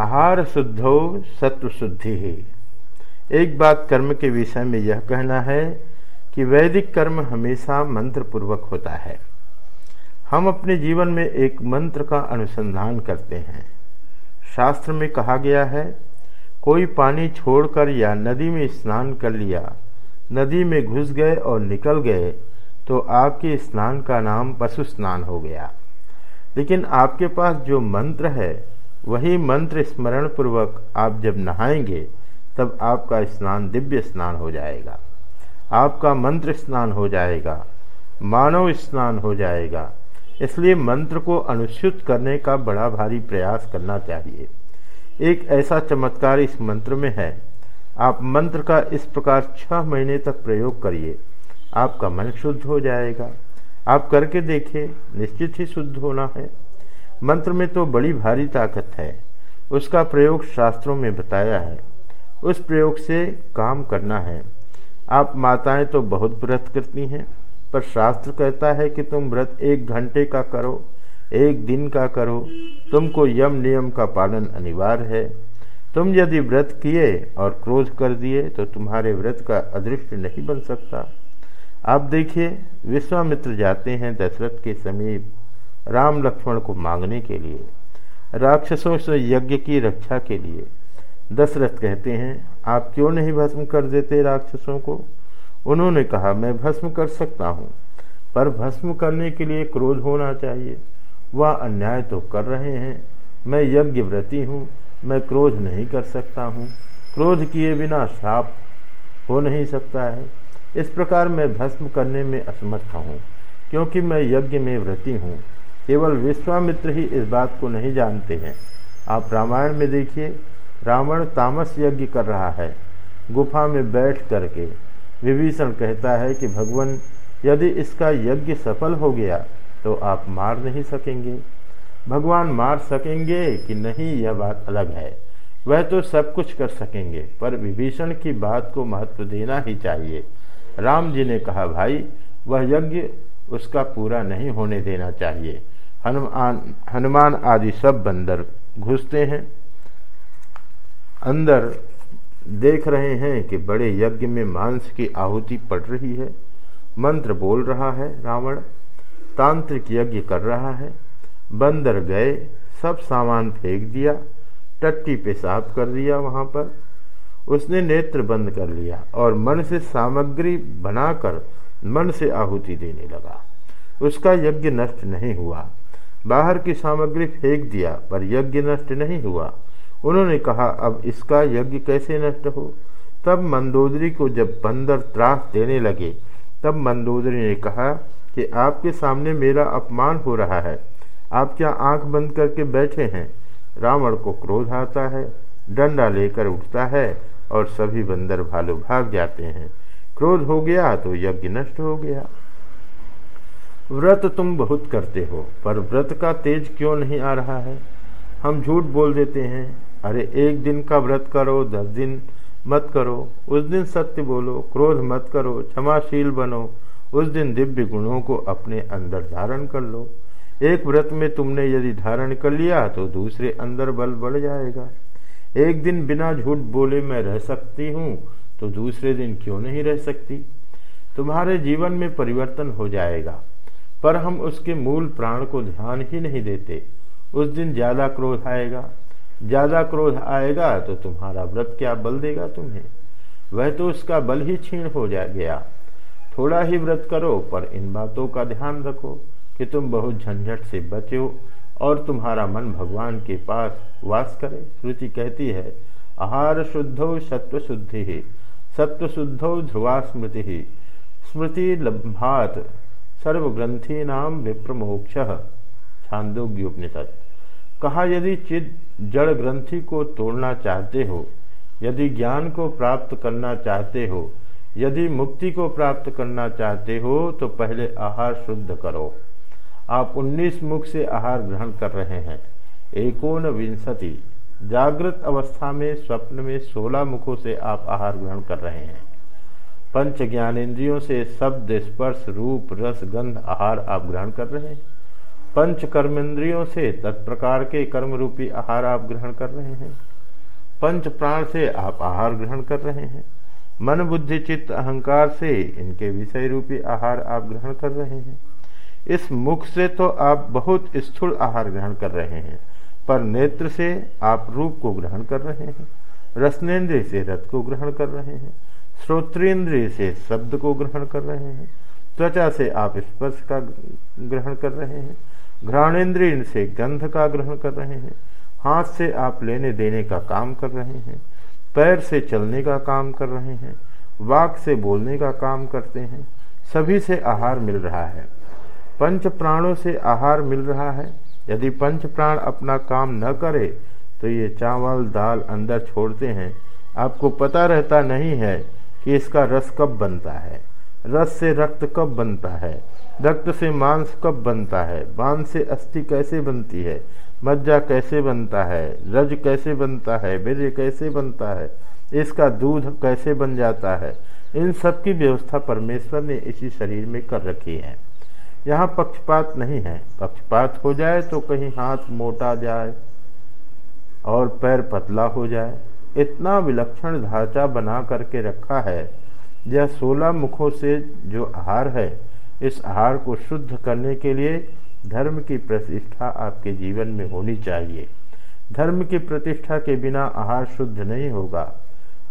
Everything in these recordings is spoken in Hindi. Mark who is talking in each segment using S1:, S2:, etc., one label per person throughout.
S1: आहार शुद्धो सत्व शुद्धि ही। एक बात कर्म के विषय में यह कहना है कि वैदिक कर्म हमेशा मंत्र पूर्वक होता है। हम अपने जीवन में एक मंत्र का अनुसंधान करते हैं। शास्त्र में कहा गया है, कोई पानी छोड़कर या नदी में स्नान कर लिया, नदी में घुस गए और निकल गए तो आपके स्नान का नाम पशु स्नान हो गया। लेकिन आपके पास जो मंत्र है वही मंत्र स्मरण पूर्वक आप जब नहाएँगे, तब आपका स्नान, दिव्य स्नान हो जाएगा। आपका मंत्र स्नान हो जाएगा, मानव स्नान हो जाएगा। इसलिए मंत्र को अनुसूत करने का बड़ा भारी प्रयास करना चाहिए। एक ऐसा चमत्कार इस मंत्र में है। आप मंत्र का इस प्रकार छह महीने तक प्रयोग करिए, आपका मन शुद्ध हो जाएगा। आप करके देखिए, निश्चित ही शुद्ध होना है। मंत्र में तो बड़ी भारी ताकत है। उसका प्रयोग शास्त्रों में बताया है। उस प्रयोग से काम करना है। आप माताएँ तो बहुत व्रत करती हैं, पर शास्त्र कहता है कि तुम व्रत एक घंटे का करो, एक दिन का करो। तुमको यम नियम का पालन अनिवार्य है। तुम यदि व्रत किए और क्रोध कर दिए तो तुम्हारे व्रत का अदृष्ट नहीं बन सकता। आप देखिए, विश्वामित्र जाते हैं दशरथ के समीप। राम लक्ष्मण को मांगने के लिए, राक्षसों से यज्ञ की रक्षा के लिए, दशरथ कहते हैं, आप क्यों नहीं भस्म कर देते राक्षसों को? उन्होंने कहा, मैं भस्म कर सकता हूँ, पर भस्म करने के लिए क्रोध होना चाहिए। वह अन्याय तो कर रहे हैं, मैं यज्ञ व्रती हूँ, मैं क्रोध नहीं कर सकता हूँ। क्रोध किए बिना श्राप हो नहीं सकता है। इस प्रकार मैं भस्म करने में असमर्थ हूँ, क्योंकि मैं यज्ञ में व्रती हूँ। केवल विश्वामित्र ही इस बात को नहीं जानते हैं। आप रामायण में देखिए, रावण तामस यज्ञ कर रहा है। गुफा में बैठ करके विभीषण कहता है कि, भगवान, यदि इसका यज्ञ सफल हो गया तो आप मार नहीं सकेंगे। भगवान मार सकेंगे कि नहीं, यह बात अलग है। वह तो सब कुछ कर सकेंगे, पर विभीषण की बात को महत्व देना ही चाहिए। राम जी ने कहा, भाई, वह यज्ञ उसका पूरा नहीं होने देना चाहिए। हनुमान हनुमान आदि सब बंदर घुसते हैं। अंदर देख रहे हैं कि बड़े यज्ञ में मांस की आहुति पड़ रही है। मंत्र बोल रहा है, रावण। तांत्रिक यज्ञ कर रहा है। बंदर गए, सब सामान फेंक दिया, टट्टी पेशाब कर दिया वहाँ पर। उसने नेत्र बंद कर लिया और मन से सामग्री बनाकर मन से आहुति देने लगा। उसका यज्ञ नष्ट नहीं हुआ। बाहर की सामग्री फेंक दिया, पर यज्ञ नष्ट नहीं हुआ। उन्होंने कहा, अब इसका यज्ञ कैसे नष्ट हो? तब मंदोदरी को जब बंदर त्रास देने लगे, तब मंदोदरी ने कहा कि आपके सामने मेरा अपमान हो रहा है। आप क्या आँख बंद करके बैठे हैं? रावण को क्रोध आता है, डंडा लेकर उठता है और सभी बंदर भालू भाग जाते हैं। क्रोध हो गया तो यज्ञ नष्ट हो गया। व्रत तुम बहुत करते हो, पर व्रत का तेज क्यों नहीं आ रहा है? हम झूठ बोल देते हैं, अरे एक दिन का व्रत करो, दस दिन मत करो, उस दिन सत्य बोलो, क्रोध मत करो, क्षमाशील बनो, उस दिन दिव्य गुणों को अपने अंदर धारण कर लो। एक व्रत में तुमने यदि धारण कर लिया तो दूसरे अंदर बल बढ़ जाएगा। एक दिन बिना झूठ बोले मैं रह सकती हूँ तो दूसरे दिन क्यों नहीं रह सकती? तुम्हारे जीवन में परिवर्तन हो जाएगा। पर हम उसके मूल प्राण को ध्यान ही नहीं देते। उस दिन ज़्यादा क्रोध आएगा। ज़्यादा क्रोध आएगा तो तुम्हारा व्रत क्या बल देगा तुम्हें? वह तो उसका बल ही छीण हो जा गया। थोड़ा ही व्रत करो, पर इन बातों का ध्यान रखो कि तुम बहुत झंझट से बचो और तुम्हारा मन भगवान के पास वास करे। श्रुति कहती है, आहार शुद्धो सत्व शुद्धि सत्व शुद्धो ध्रुवा स्मृति। स्मृति लभात सर्वग्रंथी नाम छांदोग्य उपनिषद कहा, यदि चिद जड़ ग्रंथि को तोड़ना चाहते हो, यदि ज्ञान को प्राप्त करना चाहते हो, यदि मुक्ति को प्राप्त करना चाहते हो तो पहले आहार शुद्ध करो। आप 19 मुख से आहार ग्रहण कर रहे हैं। एकोन विंशति जागृत अवस्था में, स्वप्न में 16 मुखों से आप आहार ग्रहण कर रहे हैं। पंच ज्ञानेन्द्रियों से शब्द स्पर्श रूप, रस, गंध, आहार आप ग्रहण कर रहे हैं। पंच कर्मेंद्रियों से तत्प्रकार के कर्म रूपी आहार आप ग्रहण कर रहे हैं। पंच प्राण से आप आहार ग्रहण कर रहे हैं। मन, बुद्धि, चित्त, अहंकार से इनके विषय रूपी आहार आप ग्रहण कर रहे हैं। इस मुख से तो आप बहुत स्थूल आहार ग्रहण कर रहे हैं, पर नेत्र से आप रूप को ग्रहण कर रहे हैं। रसनेन्द्रिय से रथ को ग्रहण कर रहे हैं। श्रोत्रेंद्रिय से शब्द को ग्रहण कर रहे हैं। त्वचा से आप स्पर्श का ग्रहण कर रहे हैं। घ्राणेन्द्रिय से गंध का ग्रहण कर रहे हैं। हाथ से आप लेने देने का काम कर रहे हैं। पैर से चलने का काम कर रहे हैं। वाक से बोलने का काम करते हैं। सभी से आहार मिल रहा है। पंच प्राणों से आहार मिल रहा है। यदि पंच प्राण अपना काम न करे तो ये चावल दाल अंदर छोड़ते हैं। आपको पता रहता नहीं है कि इसका रस कब बनता है? रस से रक्त कब बनता है? रक्त से मांस कब बनता है? मांस से अस्थि कैसे बनती है? मज्जा कैसे बनता है? रज कैसे बनता है? वीर्य कैसे बनता है? इसका दूध कैसे बन जाता है? इन सब की व्यवस्था परमेश्वर ने इसी शरीर में कर रखी है। यहाँ पक्षपात नहीं है। पक्षपात हो जाए तो कहीं हाथ मोटा जाए और पैर पतला हो जाए। इतना विलक्षण ढांचा बना करके रखा है। यह सोलह मुखों से जो आहार है, इस आहार को शुद्ध करने के लिए धर्म की प्रतिष्ठा आपके जीवन में होनी चाहिए। धर्म की प्रतिष्ठा के बिना आहार शुद्ध नहीं होगा।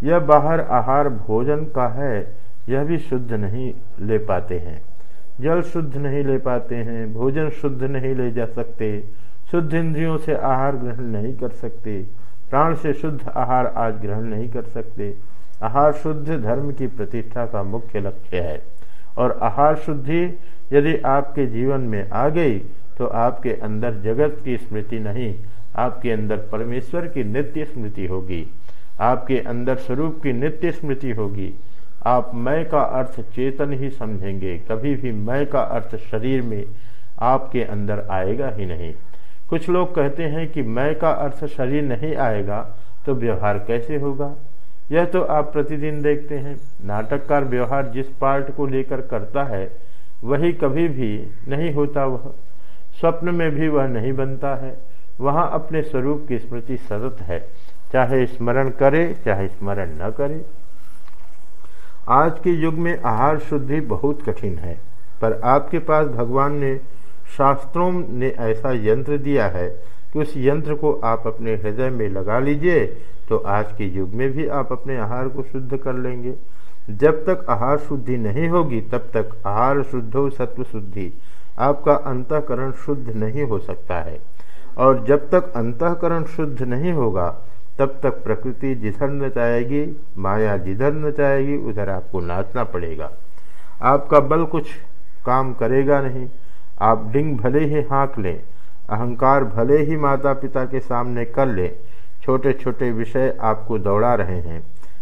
S1: यह बाहर आहार भोजन का है, यह भी शुद्ध नहीं ले पाते हैं। जल शुद्ध नहीं ले पाते हैं, भोजन शुद्ध नहीं ले जा सकते, शुद्ध इंद्रियों से आहार ग्रहण नहीं कर सकते। प्राण से शुद्ध आहार आज ग्रहण नहीं कर सकते। आहार शुद्ध धर्म की प्रतिष्ठा का मुख्य लक्ष्य है। और आहार शुद्धि यदि आपके जीवन में आ गई तो आपके अंदर जगत की स्मृति नहीं, आपके अंदर परमेश्वर की नित्य स्मृति होगी। आपके अंदर स्वरूप की नित्य स्मृति होगी। आप मैं का अर्थ चेतन ही समझेंगे। कभी भी मैं का अर्थ शरीर में आपके अंदर आएगा ही नहीं। कुछ लोग कहते हैं कि मैं का अर्थ शरीर नहीं आएगा तो व्यवहार कैसे होगा? यह तो आप प्रतिदिन देखते हैं। नाटककार व्यवहार जिस पार्ट को लेकर करता है, वही कभी भी नहीं होता वह। स्वप्न में भी वह नहीं बनता है। वहाँ अपने स्वरूप की स्मृति सतत है। चाहे स्मरण करे, चाहे स्मरण न करे। आज के युग में आहार शुद्धि बहुत कठिन है, पर आपके पास भगवान ने शास्त्रों ने ऐसा यंत्र दिया है कि उस यंत्र को आप अपने हृदय में लगा लीजिए तो आज के युग में भी आप अपने आहार को शुद्ध कर लेंगे। जब तक आहार शुद्धि नहीं होगी, तब तक आहार शुद्ध सत्व शुद्धि, आपका अंतकरण शुद्ध नहीं हो सकता है। और जब तक अंतकरण शुद्ध नहीं होगा, तब तक प्रकृति जिधर न चाहेगी माया जिधर न चाहेगी उधर आपको नाचना पड़ेगा। आपका बल कुछ काम करेगा नहीं। आप डिंग भले ही हाँक लें, अहंकार भले ही माता पिता के सामने कर लें छोटे छोटे विषय आपको दौड़ा रहे हैं,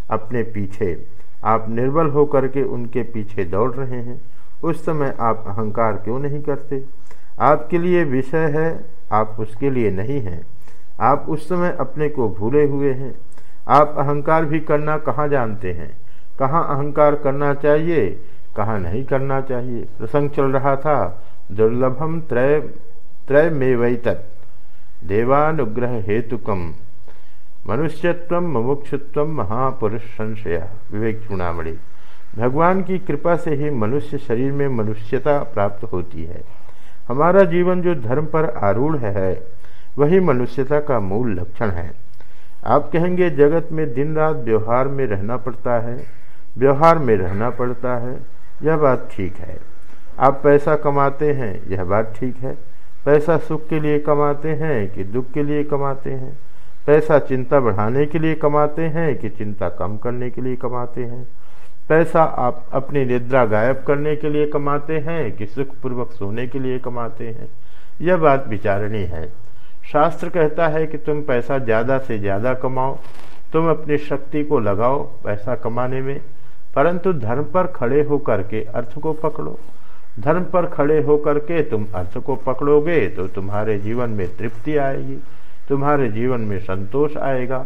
S1: अपने पीछे। आप निर्बल होकर के उनके पीछे दौड़ रहे हैं। उस समय आप अहंकार क्यों नहीं करते? आपके लिए विषय है, आप उसके लिए नहीं हैं। आप उस समय अपने को भूले हुए हैं। आप अहंकार भी करना कहाँ जानते हैं? कहाँ अहंकार करना चाहिए, कहाँ नहीं करना चाहिए? प्रसंग चल रहा था दुर्लभम त्रय त्रय में वैतत देवानुग्रह हेतुकम। मनुष्यत्व, मुमुक्षुत्व महापुरुष संशय विवेक चुनामणि भगवान की कृपा से ही मनुष्य शरीर में मनुष्यता प्राप्त होती है। हमारा जीवन जो धर्म पर आरूढ़ है वही मनुष्यता का मूल लक्षण है। आप कहेंगे, जगत में दिन रात व्यवहार में रहना पड़ता है। व्यवहार में रहना पड़ता है। यह बात ठीक है। आप पैसा कमाते हैं, यह बात ठीक है। पैसा सुख के लिए कमाते हैं कि दुख के लिए कमाते हैं? पैसा चिंता बढ़ाने के लिए कमाते हैं कि चिंता कम करने के लिए कमाते हैं? पैसा आप अपनी निद्रा गायब करने के लिए कमाते हैं कि सुखपूर्वक सोने के लिए कमाते हैं? यह बात विचारणी है। शास्त्र कहता है कि तुम पैसा ज़्यादा से ज़्यादा कमाओ, तुम अपनी शक्ति को लगाओ पैसा कमाने में, परंतु धर्म पर खड़े होकर के अर्थ को पकड़ो। धर्म पर खड़े होकर के तुम अर्थ को पकड़ोगे तो तुम्हारे जीवन में तृप्ति आएगी, तुम्हारे जीवन में संतोष आएगा,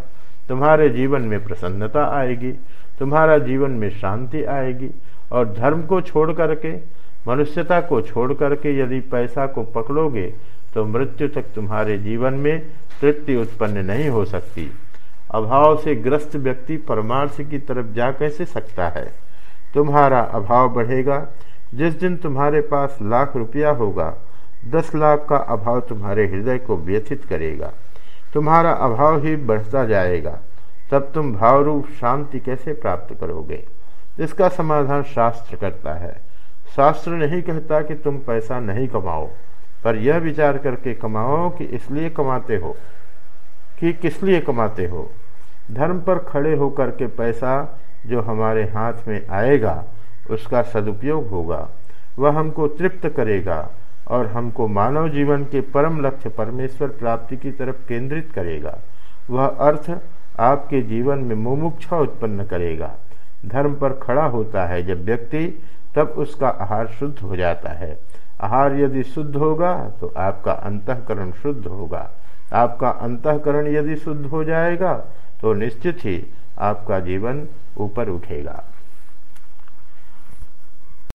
S1: तुम्हारे जीवन में प्रसन्नता आएगी, तुम्हारा जीवन में शांति आएगी। और धर्म को छोड़ करके, मनुष्यता को छोड़ करके यदि पैसा को पकड़ोगे तो मृत्यु तक तुम्हारे जीवन में तृप्ति उत्पन्न नहीं हो सकती। अभाव से ग्रस्त व्यक्ति परमार्थ की तरफ़ जा कैसे सकता है? तुम्हारा अभाव बढ़ेगा जिस दिन तुम्हारे पास लाख रुपया होगा, दस लाख का अभाव तुम्हारे हृदय को व्यथित करेगा। तुम्हारा अभाव ही बढ़ता जाएगा। तब तुम भावरूप शांति कैसे प्राप्त करोगे? इसका समाधान शास्त्र करता है। शास्त्र नहीं कहता कि तुम पैसा नहीं कमाओ, पर यह विचार करके कमाओ कि इसलिए कमाते हो, कि किस लिए कमाते हो। धर्म पर खड़े होकर के पैसा जो हमारे हाथ में आएगा उसका सदुपयोग होगा। वह हमको तृप्त करेगा और हमको मानव जीवन के परम लक्ष्य परमेश्वर प्राप्ति की तरफ़ केंद्रित करेगा। वह अर्थ आपके जीवन में मुमुक्षा उत्पन्न करेगा। धर्म पर खड़ा होता है जब व्यक्ति, तब उसका आहार शुद्ध हो जाता है। आहार यदि शुद्ध होगा तो आपका अंतकरण शुद्ध होगा। आपका अंतकरण यदि शुद्ध हो जाएगा तो निश्चित ही आपका जीवन ऊपर उठेगा।